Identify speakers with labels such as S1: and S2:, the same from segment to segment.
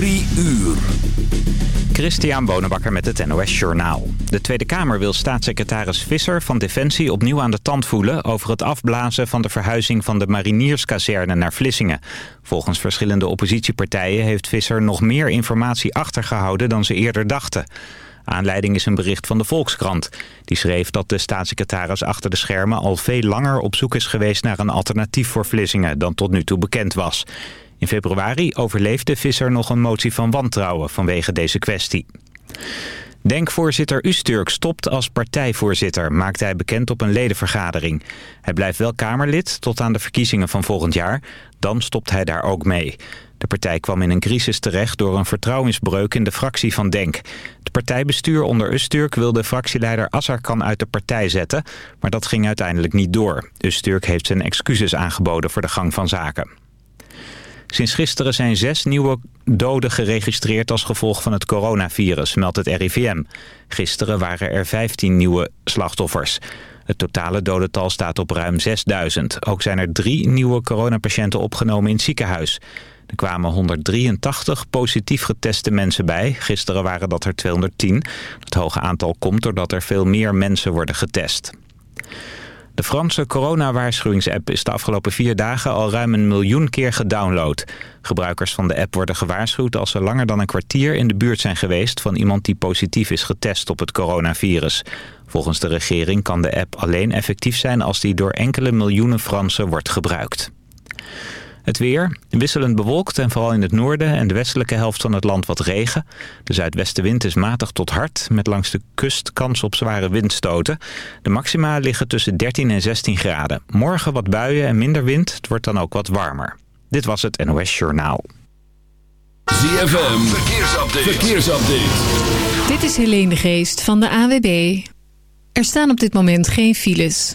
S1: Drie uur.
S2: Christian Bonenbakker met het NOS Journaal. De Tweede Kamer wil staatssecretaris Visser van Defensie opnieuw aan de tand voelen... over het afblazen van de verhuizing van de marinierskazerne naar Vlissingen. Volgens verschillende oppositiepartijen heeft Visser nog meer informatie achtergehouden dan ze eerder dachten. Aanleiding is een bericht van de Volkskrant. Die schreef dat de staatssecretaris achter de schermen al veel langer op zoek is geweest naar een alternatief voor Vlissingen dan tot nu toe bekend was. In februari overleefde Visser nog een motie van wantrouwen vanwege deze kwestie. Denkvoorzitter Usturk stopt als partijvoorzitter, maakte hij bekend op een ledenvergadering. Hij blijft wel Kamerlid tot aan de verkiezingen van volgend jaar. Dan stopt hij daar ook mee. De partij kwam in een crisis terecht door een vertrouwensbreuk in de fractie van Denk. Het partijbestuur onder Usturk wilde fractieleider Assarkan uit de partij zetten, maar dat ging uiteindelijk niet door. Usturk heeft zijn excuses aangeboden voor de gang van zaken. Sinds gisteren zijn zes nieuwe doden geregistreerd als gevolg van het coronavirus, meldt het RIVM. Gisteren waren er 15 nieuwe slachtoffers. Het totale dodental staat op ruim 6000. Ook zijn er drie nieuwe coronapatiënten opgenomen in het ziekenhuis. Er kwamen 183 positief geteste mensen bij. Gisteren waren dat er 210. Het hoge aantal komt doordat er veel meer mensen worden getest. De Franse coronawaarschuwingsapp is de afgelopen vier dagen al ruim een miljoen keer gedownload. Gebruikers van de app worden gewaarschuwd als ze langer dan een kwartier in de buurt zijn geweest van iemand die positief is getest op het coronavirus. Volgens de regering kan de app alleen effectief zijn als die door enkele miljoenen Fransen wordt gebruikt. Het weer, wisselend bewolkt en vooral in het noorden en de westelijke helft van het land wat regen. De zuidwestenwind is matig tot hard, met langs de kust kans op zware windstoten. De maxima liggen tussen 13 en 16 graden. Morgen wat buien en minder wind, het wordt dan ook wat warmer. Dit was het NOS Journaal.
S1: ZFM, verkeersupdate. verkeersupdate.
S3: Dit is Helene de Geest van de AWB. Er staan op dit moment geen files.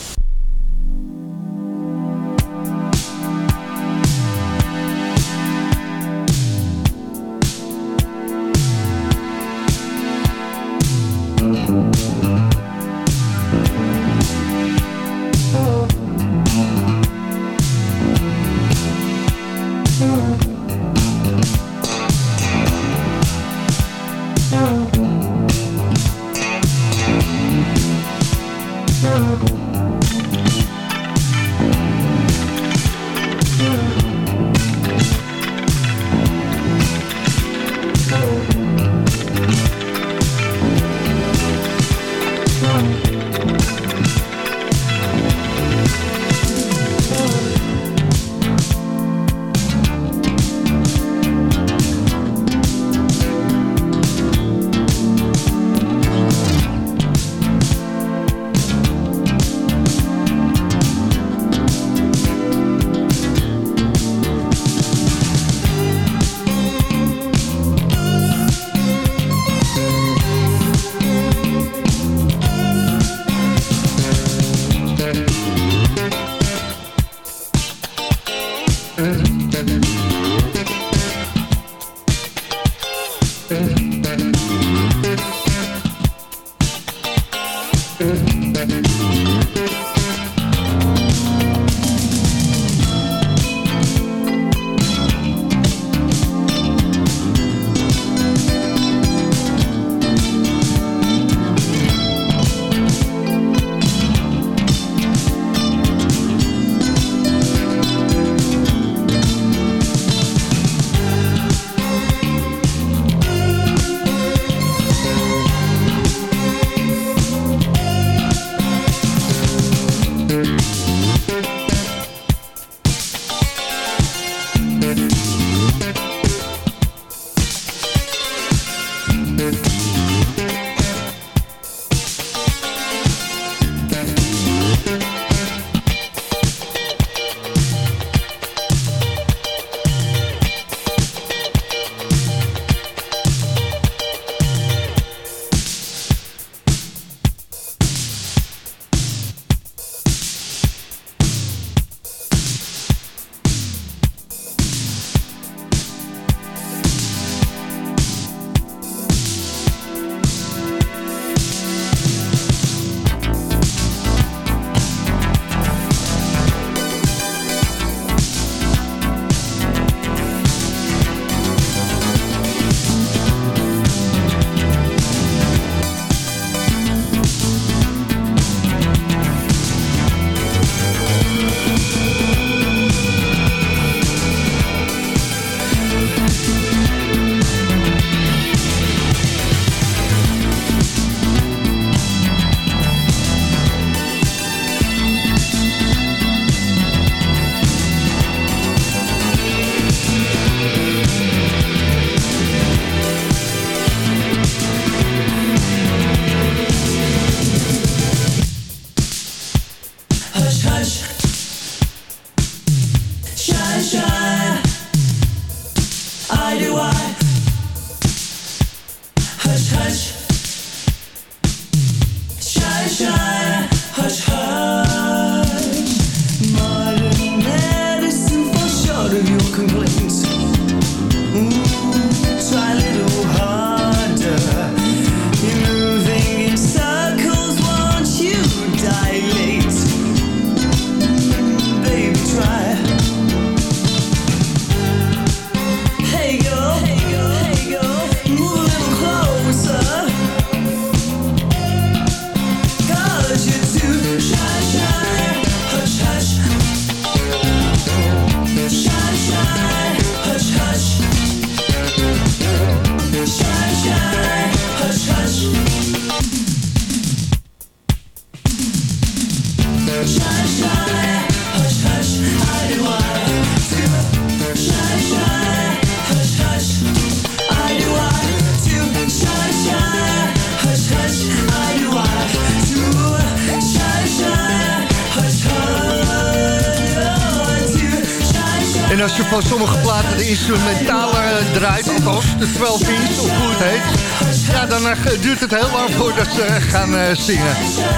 S4: Instrumentale eh, draait, althans de 12 inch, of hoe het heet... ja, dan eh, duurt het heel lang voordat ze gaan eh, zingen.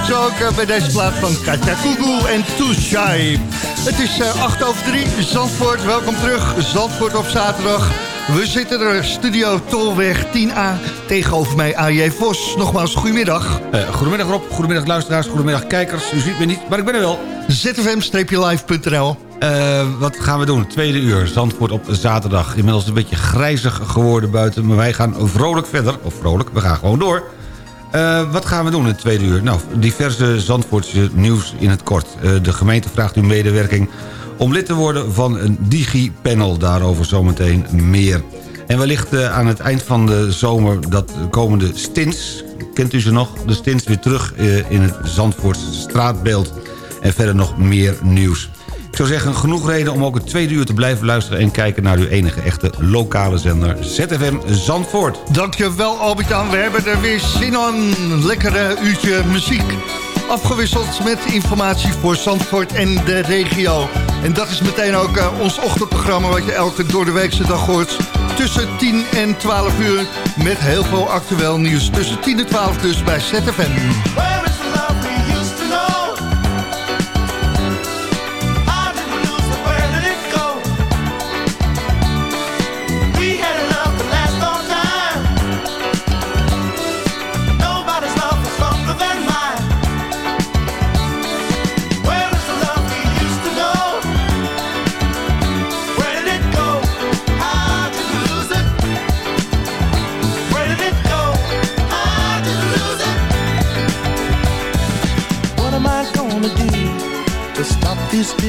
S4: Zo ook eh, bij deze plaat van Katja Kugu en Too Shy. Het is eh, 8 over 3, Zandvoort, welkom terug. Zandvoort op zaterdag. We zitten er, studio Tolweg 10A, tegenover mij AJ Vos. Nogmaals, goedemiddag.
S5: Goedemiddag Rob, goedemiddag luisteraars, goedemiddag kijkers. U ziet me niet, maar ik ben er wel.
S4: zfm-live.nl
S5: Eh, wat gaan we doen? Tweede uur, Zandvoort op zaterdag. Inmiddels een beetje grijzig geworden buiten, maar wij gaan vrolijk verder. Of vrolijk, we gaan gewoon door. Eh, wat gaan we doen in het tweede uur? Nou, diverse Zandvoortse nieuws in het kort. Eh, de gemeente vraagt uw medewerking om lid te worden van een digi-panel. Daarover zometeen meer. En wellicht aan het eind van de zomer dat komende stints... kent u ze nog? De stints weer terug in het Zandvoortse straatbeeld. En verder nog meer nieuws. Ik zou zeggen, genoeg reden om ook het tweede uur te blijven luisteren... en kijken naar uw enige echte lokale zender ZFM Zandvoort.
S4: Dankjewel Albert-Jan, we hebben er weer zin aan. Lekkere uurtje muziek. Afgewisseld met informatie voor Zandvoort en de regio. En dat is meteen ook eh, ons ochtendprogramma... wat je elke door de weekse dag hoort. Tussen 10 en 12 uur met heel veel actueel nieuws. Tussen 10 en 12 dus bij ZFM.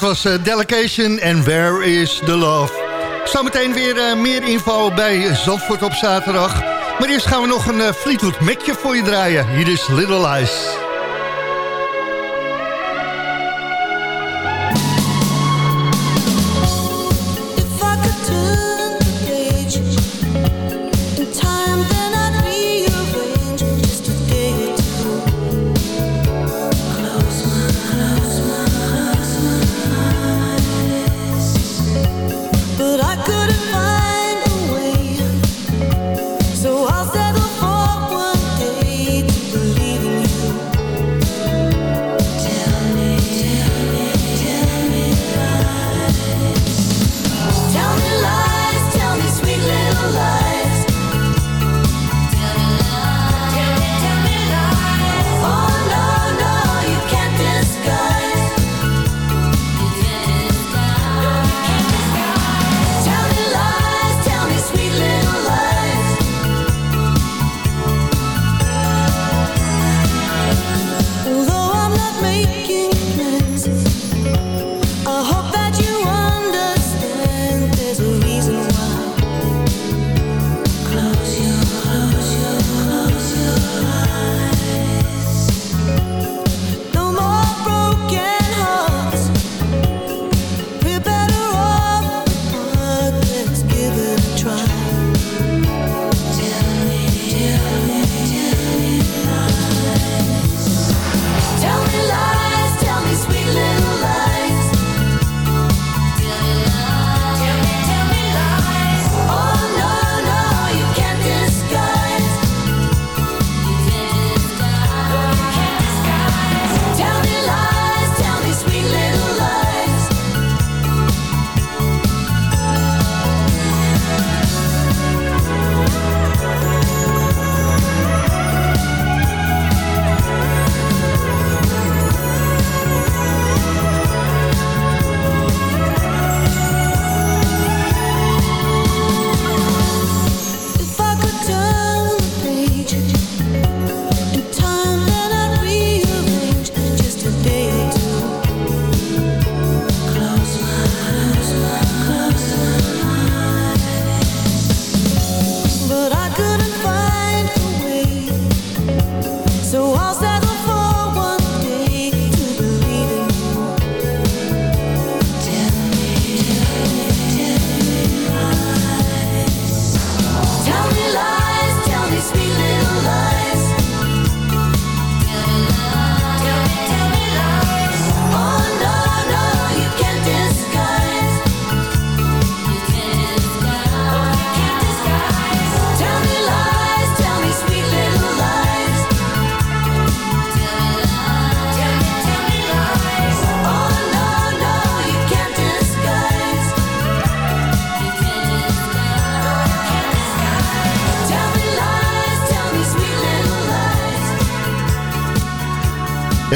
S4: dat was eh, Delegation en Where is the Love. Zometeen weer eh, meer info bij Zandvoort op zaterdag. Maar eerst gaan we nog een eh, Fleetwood Macje voor je draaien. Hier is Little Lies.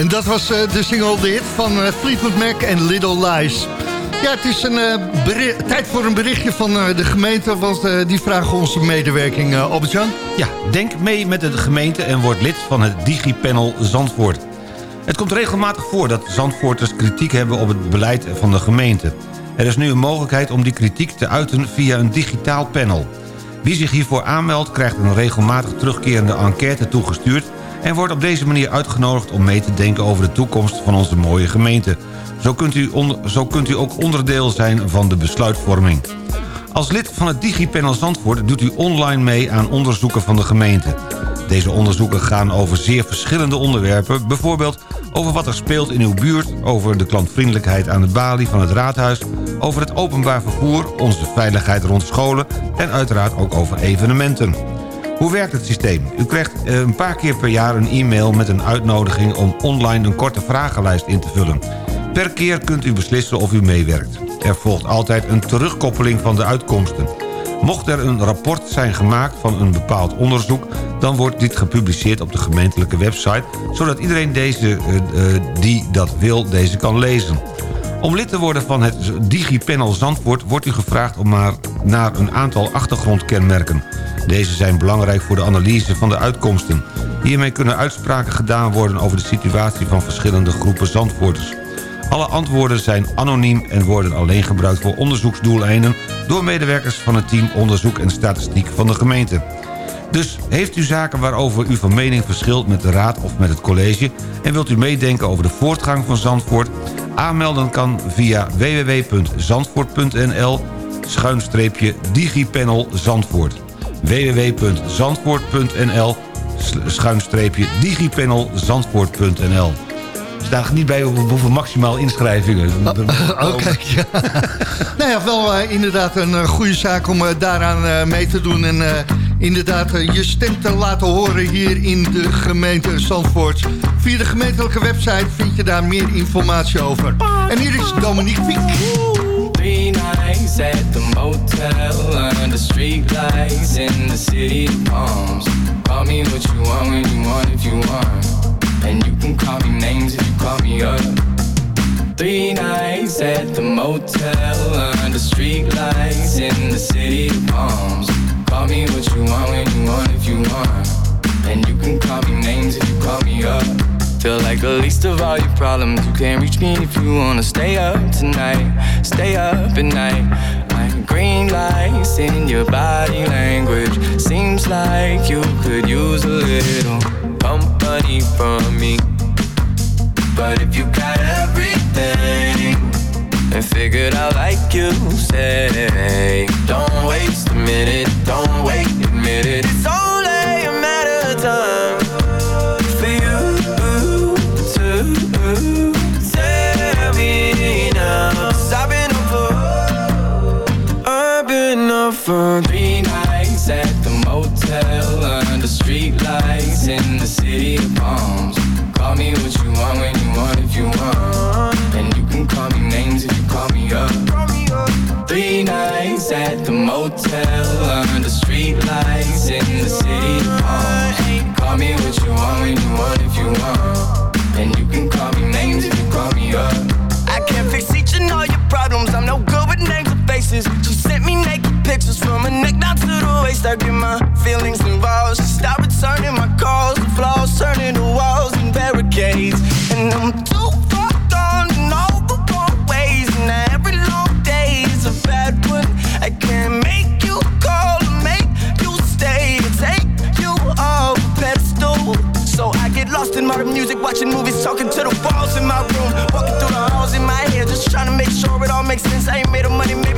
S4: Dat was eh, de single hit van eh, Fleetwood Mac en Little Lies. Ja, het is een, eh, tijd voor een berichtje van de gemeente... want die vragen onze medewerking, uh, Albert-Jan.
S5: Ja, denk mee met de gemeente en word lid van het DigiPanel Zandvoort. Het komt regelmatig voor dat Zandvoorters kritiek hebben op het beleid van de gemeente. Er is nu een mogelijkheid om die kritiek te uiten via een digitaal panel. Wie zich hiervoor aanmeldt krijgt een regelmatig terugkerende enquête toegestuurd... en wordt op deze manier uitgenodigd om mee te denken over de toekomst van onze mooie gemeente. Zo kunt u, zo kunt u ook onderdeel zijn van de besluitvorming. Als lid van het DigiPanel Zandvoort doet u online mee aan onderzoeken van de gemeente. Deze onderzoeken gaan over zeer verschillende onderwerpen. Bijvoorbeeld over wat er speelt in uw buurt... over de klantvriendelijkheid aan de balie van het raadhuis... over het openbaar vervoer, onze veiligheid rond scholen... en uiteraard ook over evenementen. Hoe werkt het systeem? U krijgt eh, een paar keer per jaar een e-mail met een uitnodiging... om online een korte vragenlijst in te vullen. Per keer kunt u beslissen of u meewerkt. Er volgt altijd een terugkoppeling van de uitkomsten. Mocht er een rapport zijn gemaakt van een bepaald onderzoek... dan wordt dit gepubliceerd op de gemeentelijke website... zodat iedereen deze, eh, eh, die dat wil deze kan lezen. Om lid te worden van het DigiPanel Zandvoort... wordt u gevraagd om maar naar een aantal achtergrondkenmerken. Deze zijn belangrijk voor de analyse van de uitkomsten. Hiermee kunnen uitspraken gedaan worden over de situatie van verschillende groepen Zandvoorters. Alle antwoorden zijn anoniem en worden alleen gebruikt voor onderzoeksdoeleinden... door medewerkers van het team Onderzoek en Statistiek van de gemeente. Dus heeft u zaken waarover u van mening verschilt met de raad of met het college... en wilt u meedenken over de voortgang van Zandvoort... aanmelden kan via www.zandvoort.nl schuinstreepje digipanel Zandvoort. www.zandvoort.nl schuinstreepje digipanel Zandvoort.nl staat niet bij hoeveel maximaal inschrijvingen.
S4: Oké, ja. nou ja, wel eh, inderdaad een eh, goede zaak om eh, daaraan mee te doen. En inderdaad je stem te laten horen hier in de gemeente Zandvoort. Via de gemeentelijke website vind je daar meer informatie over. En hier is Dominique Fiek.
S6: Three nights at the motel under street lights in the city of palms. Call me what you want when you want if you want. And you can call me names if you call me up. Three nights at the motel under street lights in the city of palms. Call me what you want when you want if you want. And you can call me names if you call me up. Feel like the least of all your problems. You can't reach me if you wanna stay up tonight. Stay up at night. Like green lights in your body language. Seems like you could use a little company from me. But if you got everything and figured out like you say, don't waste a minute, don't wait, admit it. It's only a matter of time for you to tell me now. 'Cause I've been up for, I've been up for naked from her neck down to the waist. I get my feelings involved. She stopped returning my calls. The flaws turning to walls and barricades. And I'm too far gone in all the wrong ways. And every long day is a bad one. I can't make you call or make you stay. Take you off a pedestal. So I get lost in my music, watching movies, talking to the walls in my room, walking through the halls in my head, just trying to make sure it all makes sense. I ain't made of money, maybe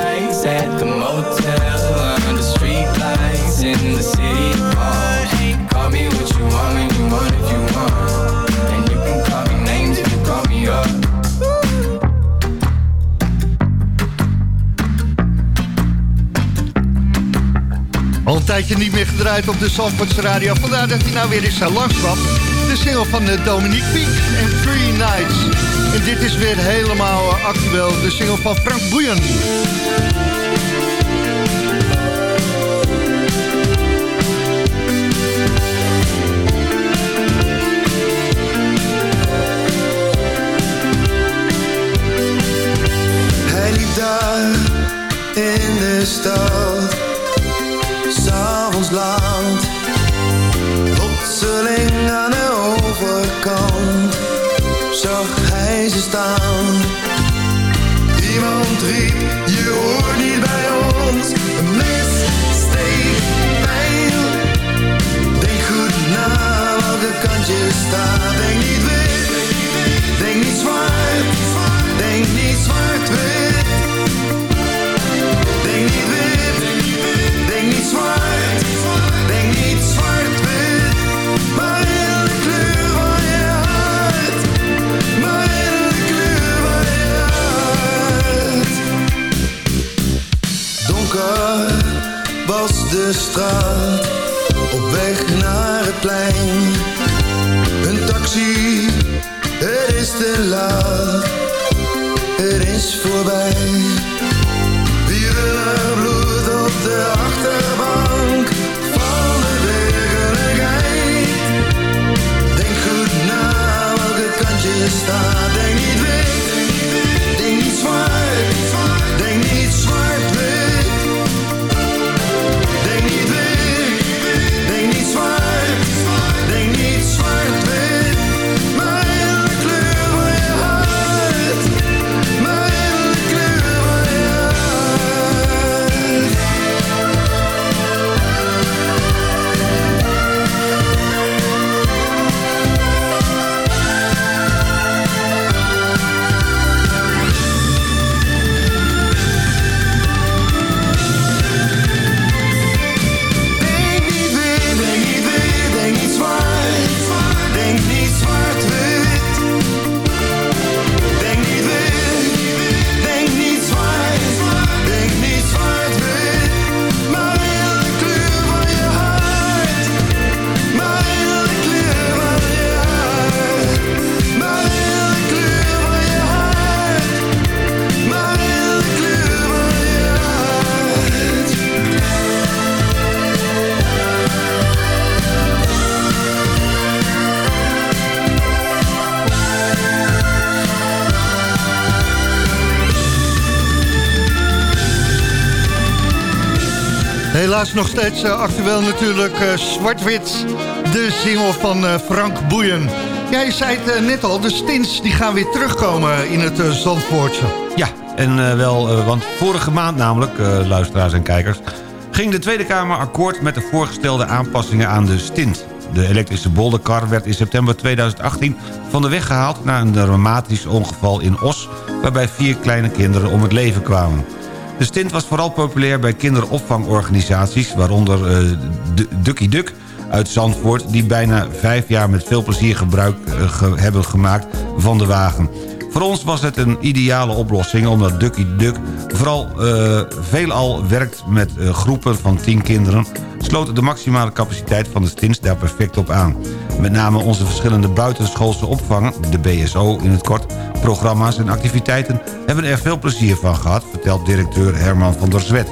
S4: Al een tijdje niet meer gedraaid op de Zandvoortse radio. Vandaar dat hij nou weer eens uh, langskwam. De single van uh, Dominique Pink en Three Nights. En dit is weer helemaal uh, actueel. De single van Frank Boeien.
S7: Hij liep daar in de stad,
S4: Helaas nog steeds eh, actueel natuurlijk eh, Zwart-Wit. De single van eh, Frank Boeien. Ja, je zei het net al, de stints die gaan weer terugkomen in het Zandvoortse.
S5: Ja, en wel, want vorige maand namelijk, luisteraars en kijkers... ging de Tweede Kamer akkoord met de voorgestelde aanpassingen aan de stint. De elektrische bolderkar werd in september 2018 van de weg gehaald... na een dramatisch ongeval in Os... waarbij vier kleine kinderen om het leven kwamen. De stint was vooral populair bij kinderopvangorganisaties... waaronder eh, Ducky Duck uit Zandvoort... die bijna vijf jaar met veel plezier gebruik eh, hebben gemaakt van de wagen. Voor ons was het een ideale oplossing... omdat Ducky Duck vooral eh, veelal werkt met groepen van 10 kinderen... sloot de maximale capaciteit van de stints daar perfect op aan. Met name onze verschillende buitenschoolse opvangen... de BSO in het kort, programma's en activiteiten... hebben er veel plezier van gehad... vertelt directeur Herman van der Zwet.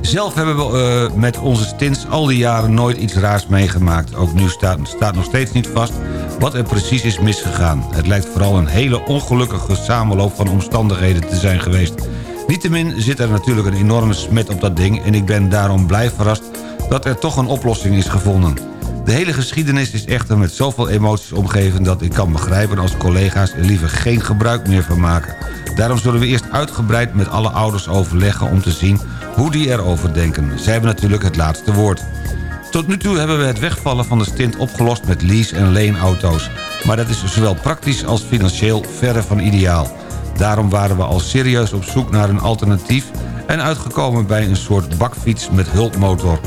S5: Zelf hebben we eh, met onze stints al die jaren nooit iets raars meegemaakt. Ook nu staat, staat nog steeds niet vast wat er precies is misgegaan. Het lijkt vooral een hele ongelukkige samenloop van omstandigheden te zijn geweest. Niettemin zit er natuurlijk een enorme smet op dat ding... en ik ben daarom blij verrast dat er toch een oplossing is gevonden. De hele geschiedenis is echter met zoveel emoties omgeven... dat ik kan begrijpen als collega's er liever geen gebruik meer van maken. Daarom zullen we eerst uitgebreid met alle ouders overleggen... om te zien hoe die erover denken. Zij hebben natuurlijk het laatste woord. Tot nu toe hebben we het wegvallen van de stint opgelost met lease- en leenauto's. Maar dat is zowel praktisch als financieel verre van ideaal. Daarom waren we al serieus op zoek naar een alternatief... en uitgekomen bij een soort bakfiets met hulpmotor.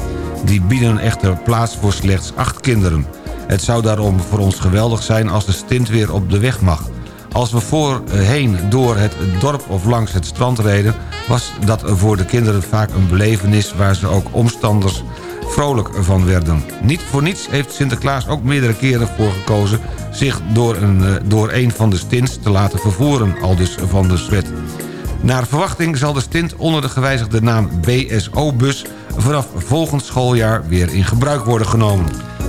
S5: Die bieden echter plaats voor slechts acht kinderen. Het zou daarom voor ons geweldig zijn als de stint weer op de weg mag. Als we voorheen door het dorp of langs het strand reden... was dat voor de kinderen vaak een belevenis... waar ze ook omstanders vrolijk van werden. Niet voor niets heeft Sinterklaas ook meerdere keren voor gekozen zich door een, eh, door een van de stints te laten vervoeren, aldus Van de Zwet. Naar verwachting zal de stint onder de gewijzigde naam BSO-bus... vanaf volgend schooljaar weer in gebruik worden genomen.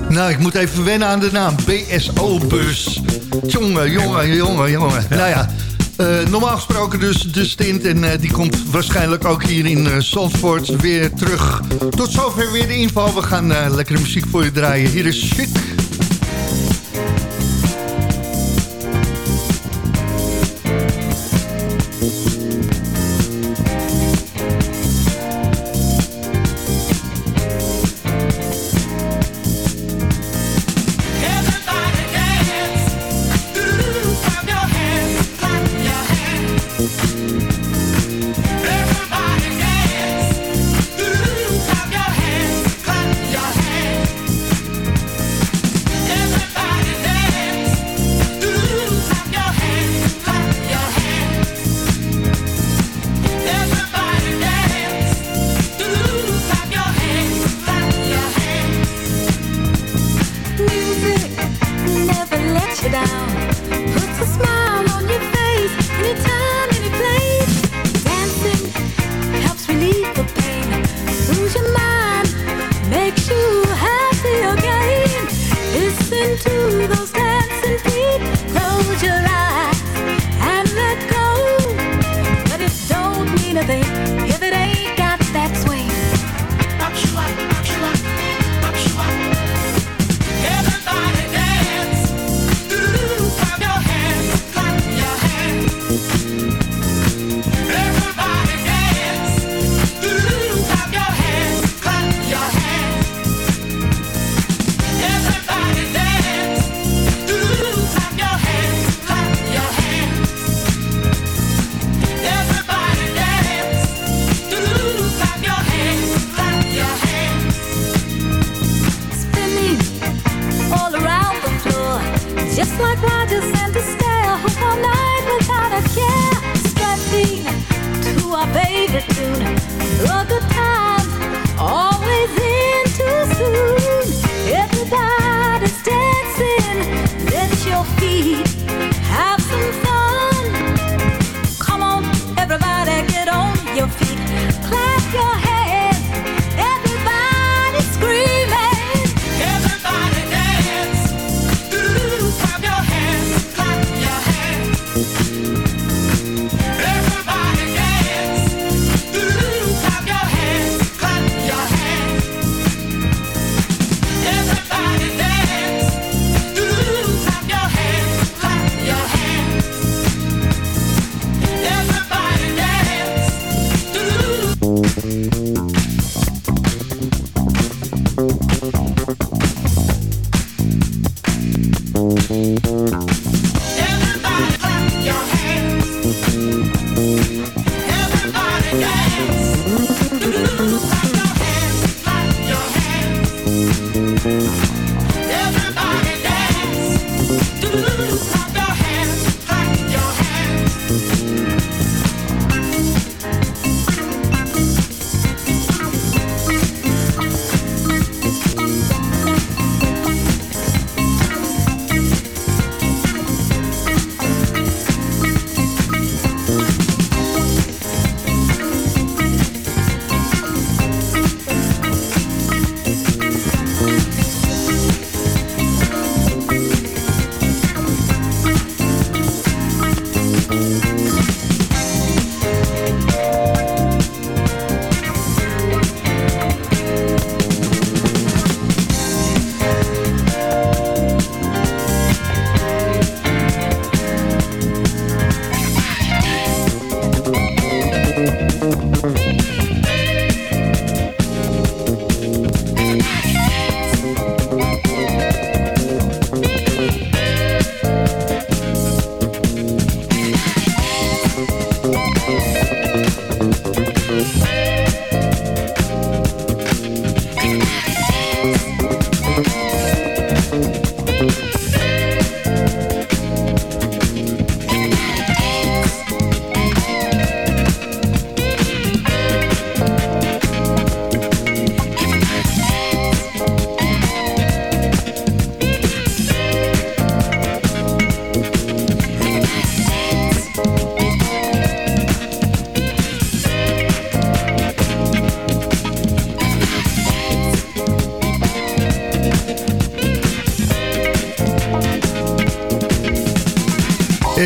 S8: Nou, ik moet even wennen aan de naam BSO-bus. Jongen, jongen, jongen, jongen. Nou ja, eh, normaal gesproken dus de stint. En eh, die komt waarschijnlijk ook hier in uh, weer terug. Tot zover weer de info. We gaan lekkere muziek voor je draaien. Hier is Chic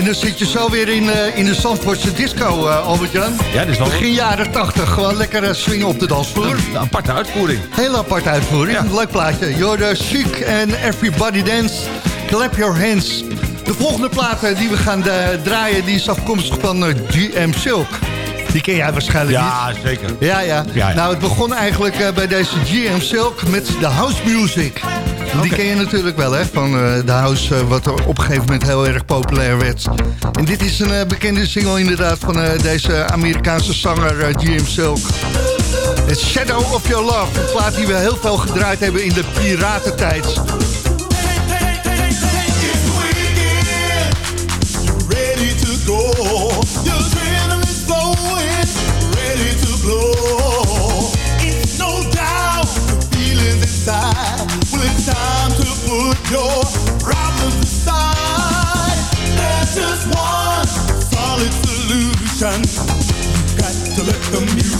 S4: dan zit je zo weer in, eh, in de Zandvoortse disco, eh, Albert-Jan.
S5: Ja, dit is wel-
S4: Begin jaren 80, gewoon lekker eh, swingen op de dansvloer.
S5: Een aparte uitvoering.
S4: Heel aparte uitvoering, leuk plaatje. Jorde Chic en Everybody Dance, Clap Your Hands. De volgende plaat die we gaan draaien, die is afkomstig van GM Silk. Die ken jij waarschijnlijk
S5: Ja,
S4: niet.
S5: zeker.
S4: Ja, ja,
S5: Ja, ja.
S4: Nou, het begon eigenlijk bij deze GM Silk met de house music. Die ken je natuurlijk wel, hè? Van eh, de house, eh, wat op een gegeven moment heel erg populair werd. En dit is een eh, bekende single inderdaad van deze Amerikaanse zanger GM Silk. Het Shadow of Your Love. Een plaat die we heel veel gedraaid hebben in de piratentijd.
S9: The music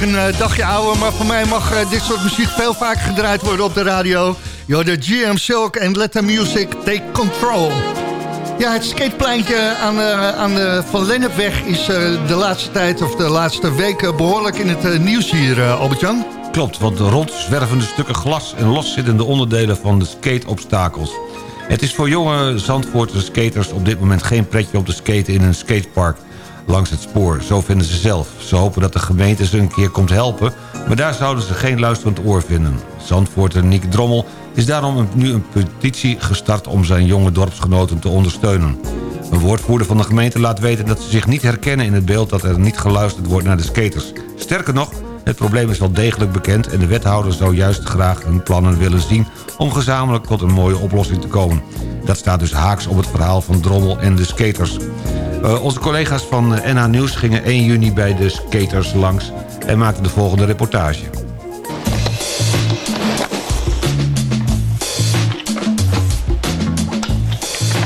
S9: natuurlijk een eh, dagje ouder, maar voor mij mag eh, dit soort muziek veel vaker gedraaid worden op de radio. Yo, de GM Silk en Let the Music Take Control. Ja, het skatepleintje aan, de aan de Van Lennepweg is eh, de laatste tijd of de laatste weken behoorlijk in het eh, nieuws hier, eh, Albert-Jan.
S5: Klopt, want rond zwervende stukken glas en loszittende onderdelen van de skateobstakels. Het is voor jonge Zandvoortse skaters op dit moment geen pretje om te skaten in een skatepark langs het spoor. Zo vinden ze zelf. Ze hopen dat de gemeente ze een keer komt helpen, maar daar zouden ze geen luisterend oor vinden. Zandvoorter Nick Drommel is daarom nu een petitie gestart om zijn jonge dorpsgenoten te ondersteunen. Een woordvoerder van de gemeente laat weten dat ze zich niet herkennen in het beeld dat er niet geluisterd wordt naar de skaters. Sterker nog, Het probleem is wel degelijk bekend en de wethouder zou juist graag hun plannen willen zien... om gezamenlijk tot een mooie oplossing te komen. Dat staat dus haaks op het verhaal van Drommel en de skaters. Uh, onze collega's van NH Nieuws gingen 1 juni bij de skaters langs... en maakten de volgende reportage.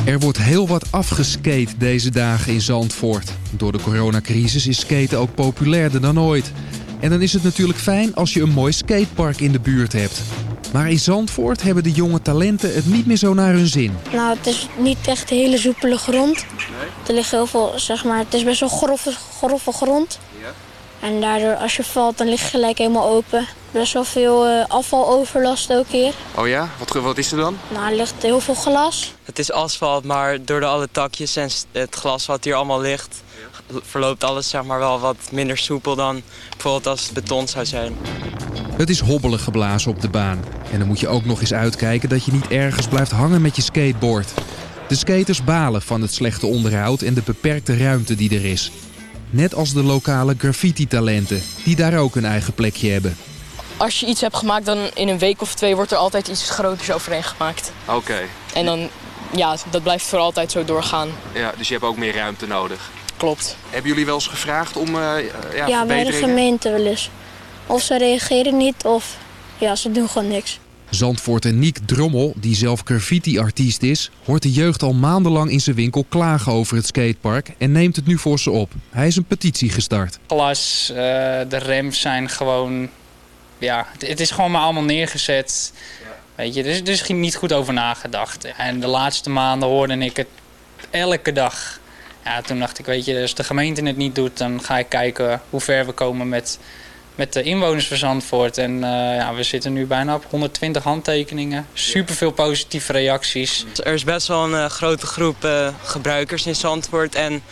S10: Er wordt heel wat afgeskate deze dagen in Zandvoort. Door de coronacrisis is skaten ook populairder dan ooit. En dan is het natuurlijk fijn als je een mooi skatepark in de buurt hebt. Maar in Zandvoort hebben de jonge talenten het niet meer zo naar hun zin.
S11: Nou, het is niet echt hele soepele grond. Er ligt heel veel, zeg maar, het is best wel grove, grove grond. En daardoor, als je valt, dan lig je gelijk helemaal open. Best wel veel uh, afvaloverlast ook hier.
S12: Oh ja? Wat, wat is er dan?
S11: Nou, er ligt heel veel glas.
S13: Het is asfalt, maar door de alle takjes en het glas wat hier allemaal ligt... verloopt alles zeg maar, wel wat minder soepel dan bijvoorbeeld als het beton zou zijn.
S10: Het is hobbelig geblazen op de baan. En dan moet je ook nog eens uitkijken dat je niet ergens blijft hangen met je skateboard. De skaters balen van het slechte onderhoud en de beperkte ruimte die er is. Net als de lokale graffiti-talenten, die daar ook een eigen plekje hebben.
S14: Als je iets hebt gemaakt, dan in een week of twee wordt er altijd iets groters overheen gemaakt.
S12: Oké.
S14: En dan, ja, dat blijft voor altijd zo doorgaan.
S12: Ja, dus je hebt ook meer ruimte nodig.
S14: Klopt.
S12: Hebben jullie wel eens gevraagd om uh, ja,
S11: Ja, bij de gemeente wel eens. Of ze reageren niet, of ja, ze doen gewoon niks.
S10: Zandvoort Niek Drommel, die zelf graffiti-artiest is... hoort de jeugd al maandenlang in zijn winkel klagen over het skatepark... en neemt het nu voor ze op. Hij is een petitie gestart.
S15: Glas, uh, de rems zijn gewoon... Ja, het is gewoon maar allemaal neergezet. Weet je, er is, er niet goed over nagedacht. En de laatste maanden hoorde ik het elke dag. Ja, toen dacht ik, weet je, als de gemeente het niet doet... dan ga ik kijken hoe ver we komen met met de inwoners van Zandvoort. En uh, ja, we zitten nu bijna op 120 handtekeningen. Super veel positieve reacties.
S13: Er is best wel een uh, grote groep uh, gebruikers in Zandvoort. En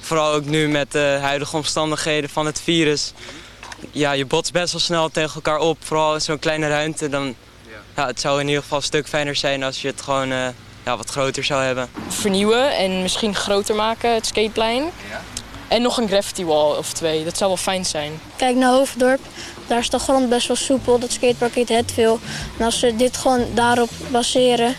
S13: vooral ook nu met de huidige omstandigheden van het virus. Ja, je botst best wel snel tegen elkaar op. Vooral in zo'n kleine ruimte. Dan, ja, het zou in ieder geval een stuk fijner zijn als je het gewoon ja, wat groter zou hebben.
S14: Vernieuwen en misschien groter maken, het skateplein. Ja. En nog een graffiti wall of twee, dat zou wel fijn zijn.
S11: Kijk naar Hoofddorp, daar is de grond best wel soepel, dat skatepark heet het veel. En als ze dit gewoon daarop baseren,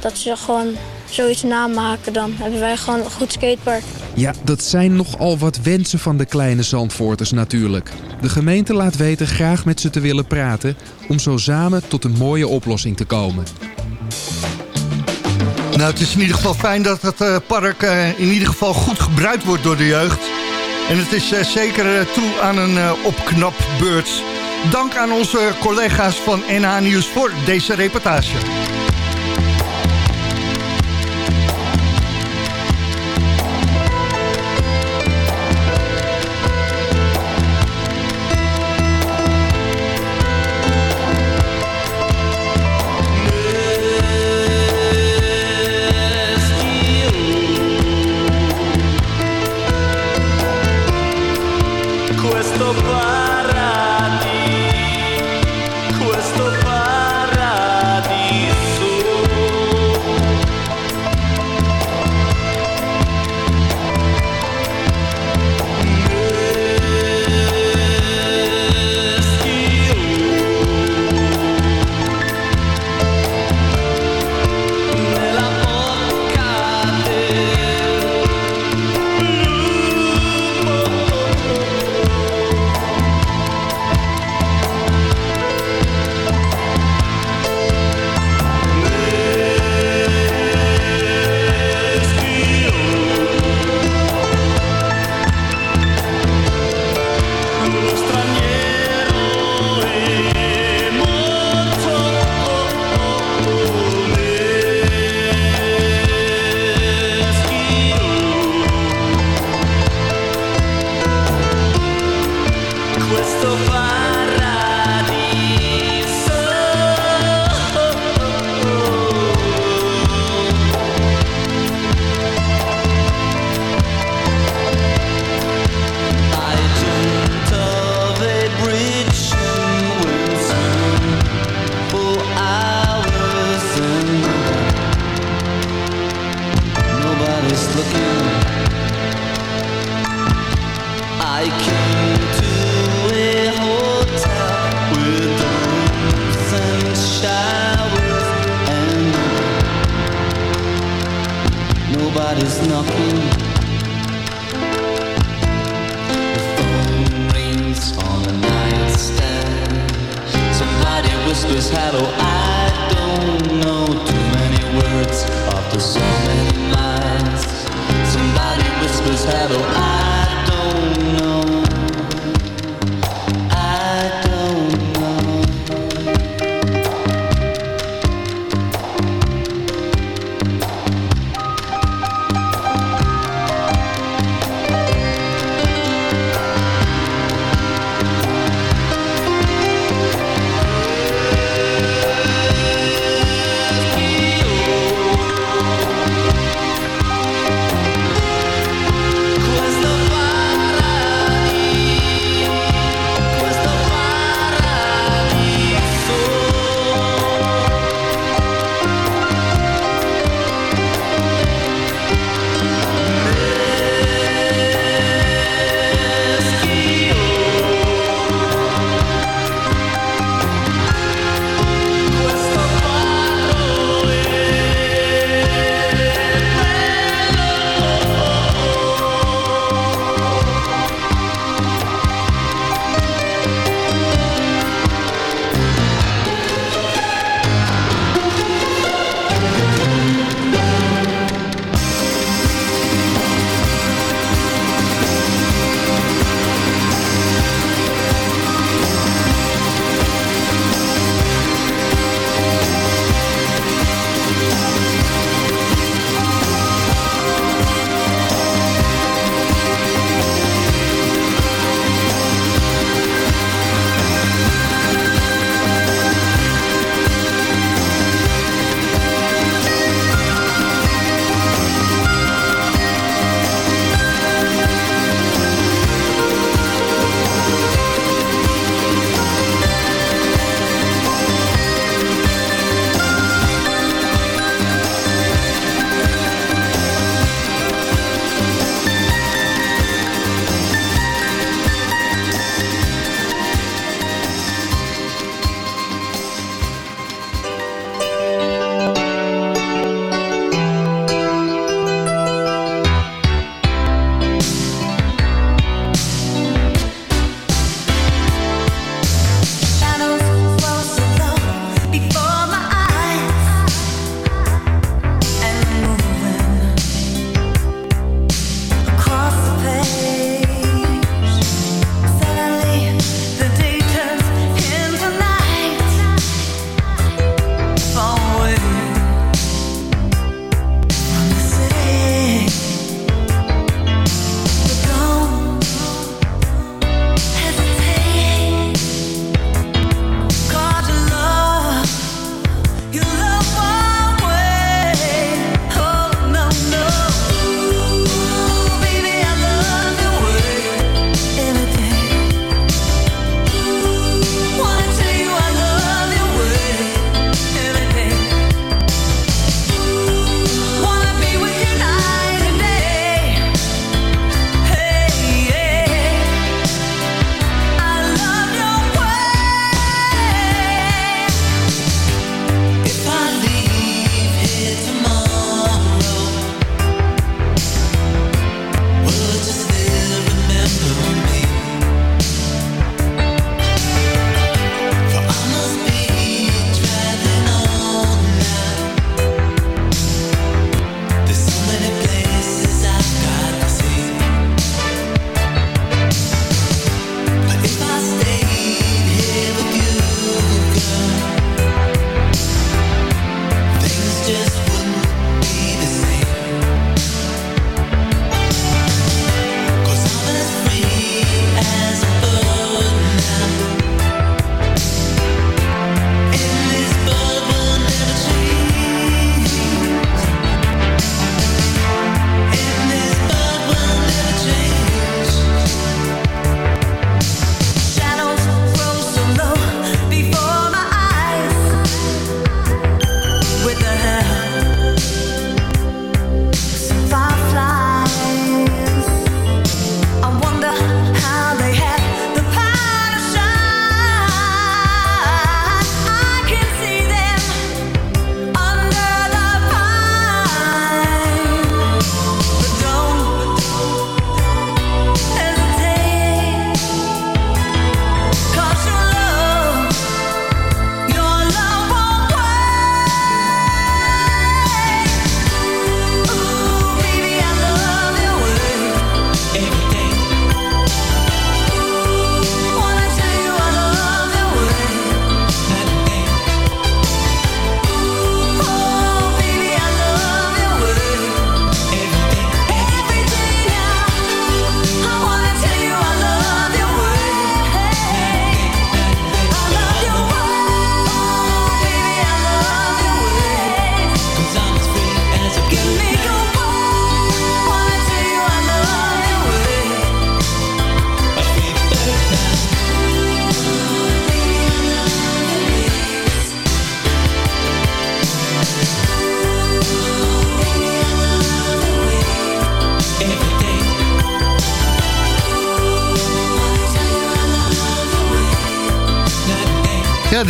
S11: dat ze gewoon zoiets namaken, dan hebben wij gewoon een goed skatepark.
S10: Ja, dat zijn nogal wat wensen van de kleine Zandvoorters natuurlijk. De gemeente laat weten graag met ze te willen praten... om zo samen tot een mooie oplossing te komen.
S4: Nou, het is in ieder geval fijn dat het uh, park uh, in ieder geval goed gebruikt wordt door de jeugd. En het is uh, zeker toe aan een opknapbeurt. Dank aan onze collega's van NH Nieuws voor deze reportage.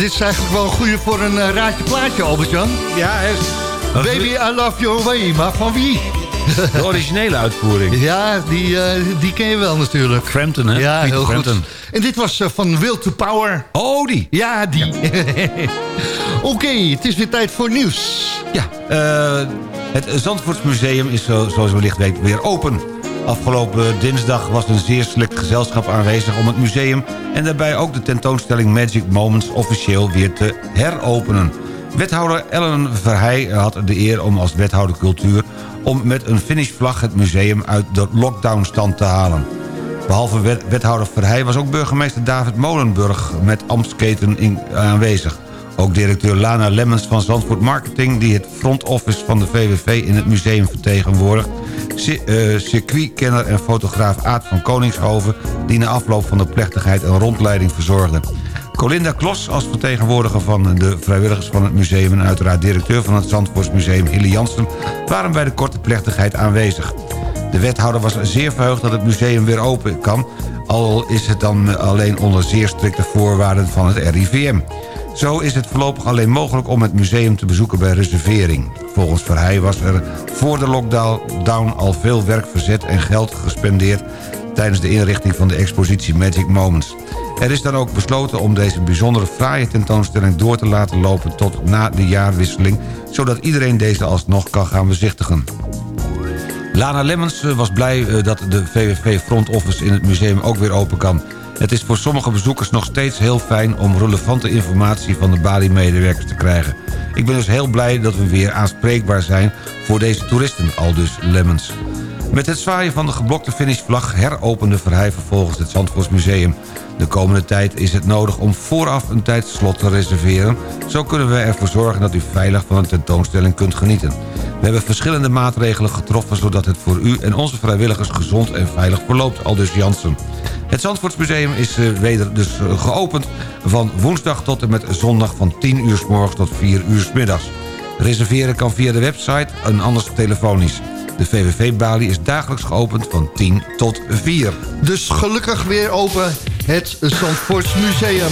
S4: Dit is eigenlijk wel een goede voor een eh, raadje plaatje, Albert-Jan.
S5: Ja, hè.
S4: Baby, I love your way, maar van wie?
S5: De originele uitvoering.
S4: Ja, die, eh, die ken je wel natuurlijk.
S5: Frampton, hè?
S4: Ja,
S5: Peter
S4: heel
S5: Frampton.
S4: goed. En dit was eh, van Will to Power.
S5: Oh, die.
S4: Ja, die. Oké, het is weer tijd voor nieuws.
S5: Ja, eh, het Zandvoortsmuseum is zo, zoals wellicht weet weer open. Afgelopen dinsdag was een zeer select gezelschap aanwezig om het museum... en daarbij ook de tentoonstelling Magic Moments officieel weer te heropenen. Wethouder Ellen Verheij had de eer om als wethouder cultuur... om met een finishvlag het museum uit de lockdownstand te halen. Behalve wet- wethouder Verheij was ook burgemeester David Molenburg... met ambtsketen aanwezig. Ook directeur Lana Lemmens van Zandvoort Marketing... die het front office van de VWV in het museum vertegenwoordigt... eh, circuitkenner en fotograaf Aad van Koningshoven... die na afloop van de plechtigheid een rondleiding verzorgde. Colinda Klos als vertegenwoordiger van de vrijwilligers van het museum... en uiteraard directeur van het Zandvoortsmuseum Hilly Jansen... waren bij de korte plechtigheid aanwezig. De wethouder was zeer verheugd dat het museum weer open kan... al is het dan alleen onder zeer strikte voorwaarden van het RIVM. Zo is het voorlopig alleen mogelijk om het museum te bezoeken bij reservering. Volgens Verheij was er voor de lockdown al veel werk verzet en geld gespendeerd... tijdens de inrichting van de expositie Magic Moments. Er is dan ook besloten om deze bijzondere fraaie tentoonstelling door te laten lopen tot na de jaarwisseling... zodat iedereen deze alsnog kan gaan bezichtigen. Lana Lemmens eh, was blij eh, dat de VWV Front Office in het museum ook weer open kan. Het is voor sommige bezoekers nog steeds heel fijn om relevante informatie van de Bali-medewerkers te krijgen. Ik ben dus heel blij dat we weer aanspreekbaar zijn voor deze toeristen, aldus Lemmens. Met het zwaaien van de geblokte finishvlag heropende Verheij vervolgens het Zandvoortsmuseum. De komende tijd is het nodig om vooraf een tijdslot te reserveren. Zo kunnen we ervoor zorgen dat u veilig van een tentoonstelling kunt genieten. We hebben verschillende maatregelen getroffen... zodat het voor u en onze vrijwilligers gezond en veilig verloopt, aldus Jansen. Het Zandvoortsmuseum is eh, weder dus eh, geopend van woensdag tot en met zondag van 10 uur s morgens tot 4 uur s middags. Reserveren kan via de website en anders telefonisch. De VVV-balie is dagelijks geopend van 10 tot 4.
S4: Dus gelukkig weer open het Zandvoorts Museum.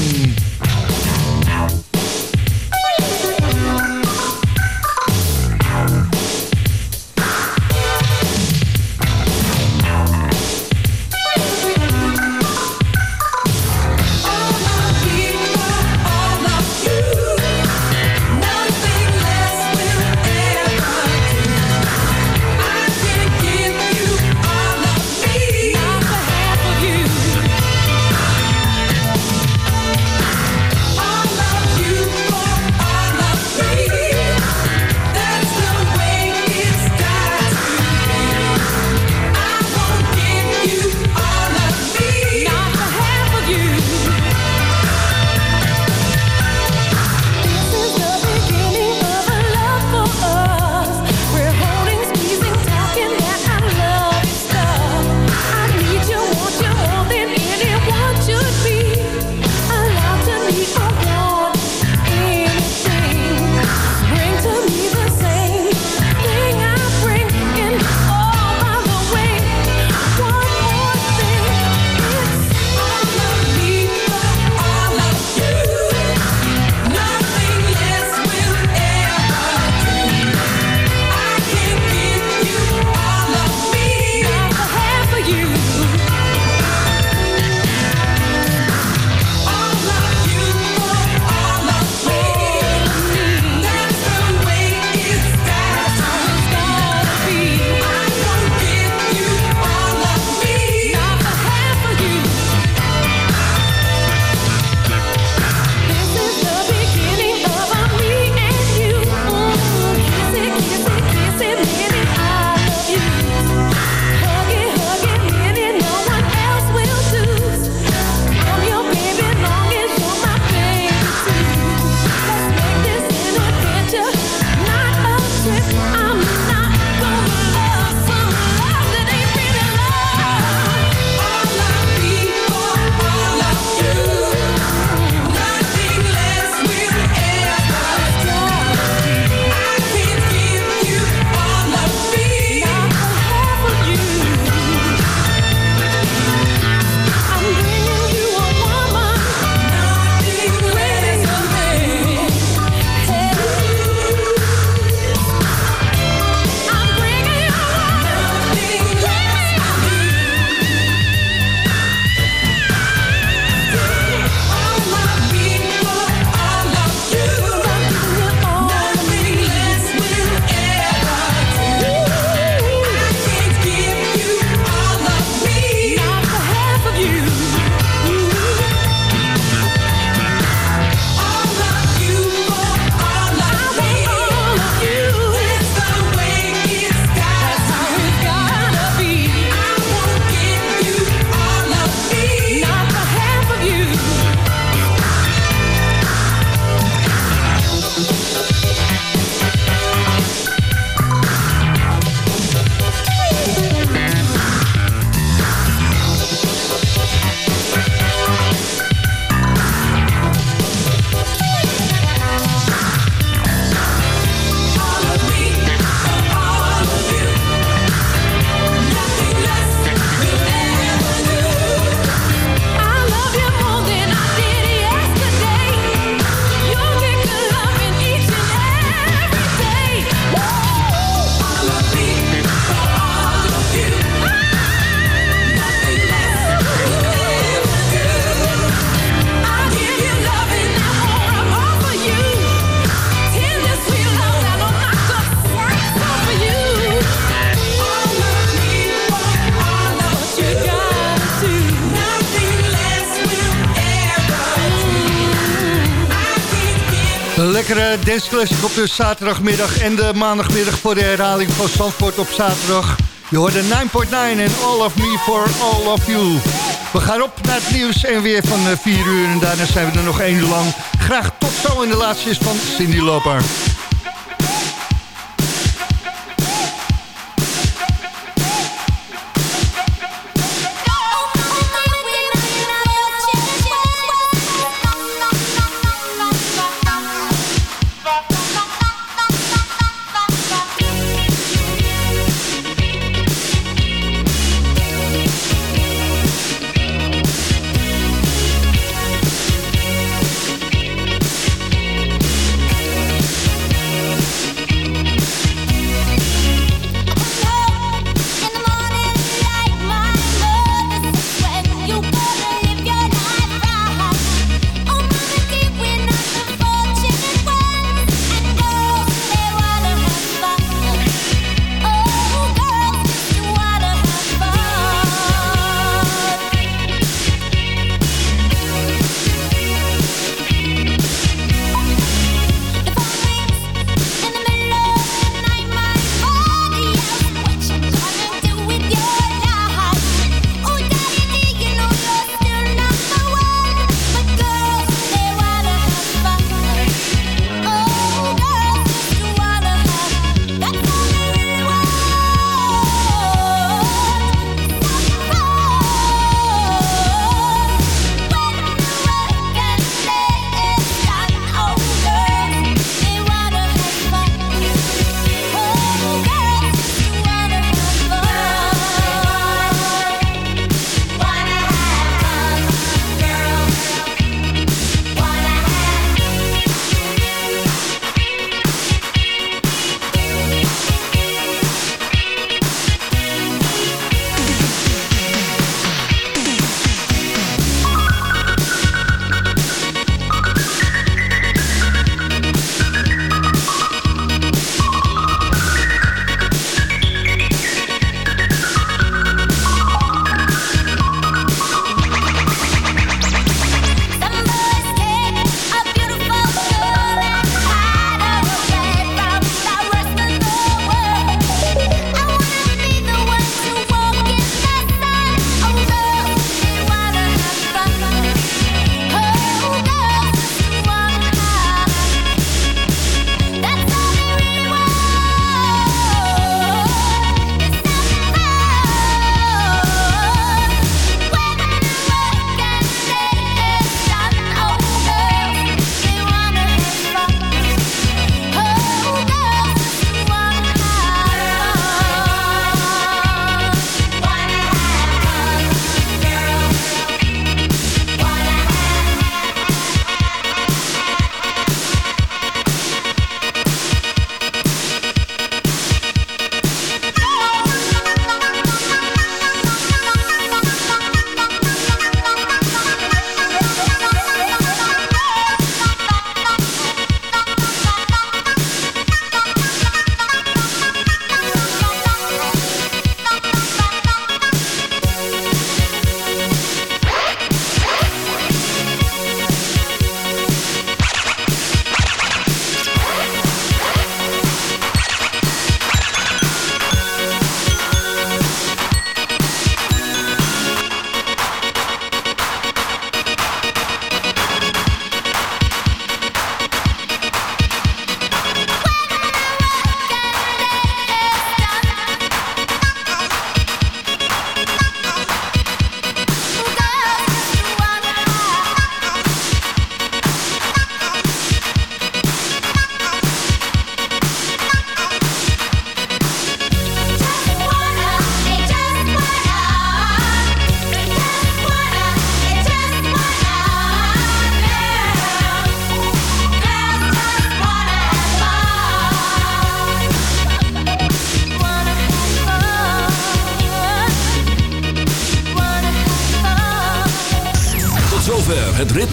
S16: Dance classic op de zaterdagmiddag en de maandagmiddag voor de herhaling van Zandvoort op zaterdag. Je hoorde 9.9 en All of Me for All of You. We gaan op naar het nieuws en weer van 4 uur en daarna zijn we er nog één uur lang. Graag tot zo in de laatste is van Cindy Loper.